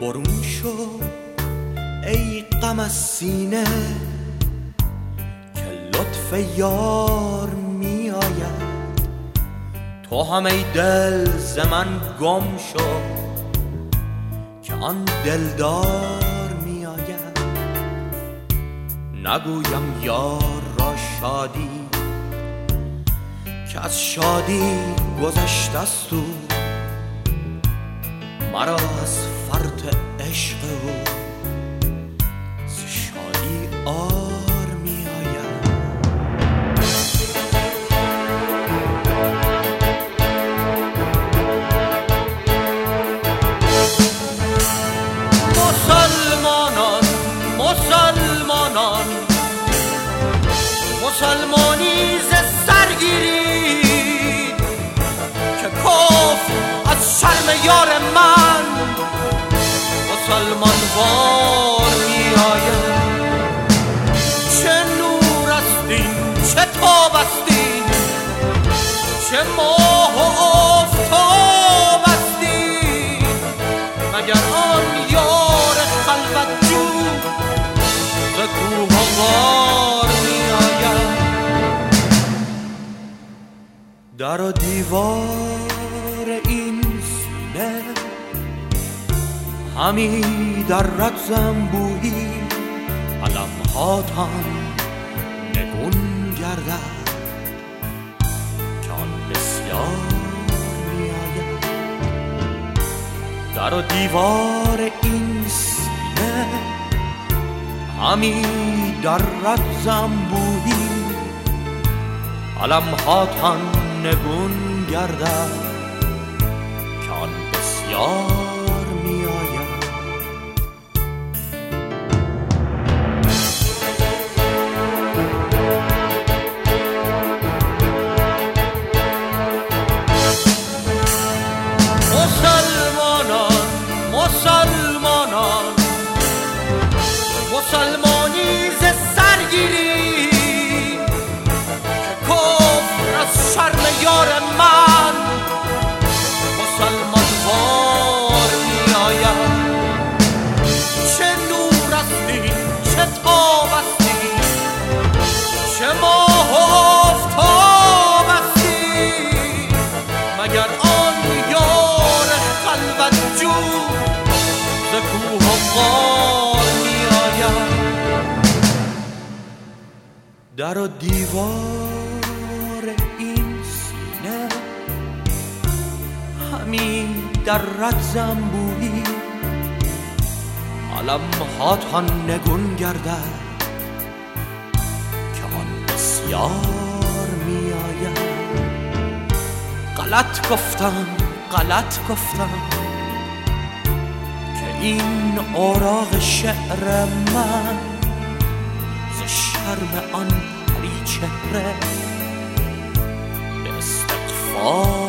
برون شو ای غم از سینه که لطف یار می آید تو هم ای دل ز من گم شو که آن دلدار می آید نگویم یار را شادی که از شادی گذشته است او مرا از فرط عشق او ز شادی آر می آید. مسلمانان مسلمانان مسلمانی استین چه ماه و آفتاب استین مگر آن یار خلوت جو ز کوه و غار می آید؟ در و دیوار این سینه همی در رد زنبوهی علم هاتان در و دیوار این سینه همی در رد زنبوهی علم هاتان نگون گردد که آن بسیار می آید مسلمانان مسلمانی در و دیوار این سینه. همی در رد زنبویی علم هاتان نگون گردد که آن بسیار می آید غلط گفتم غلط گفتم که این اوراق شعر من شرم آن پری چهره به استغفار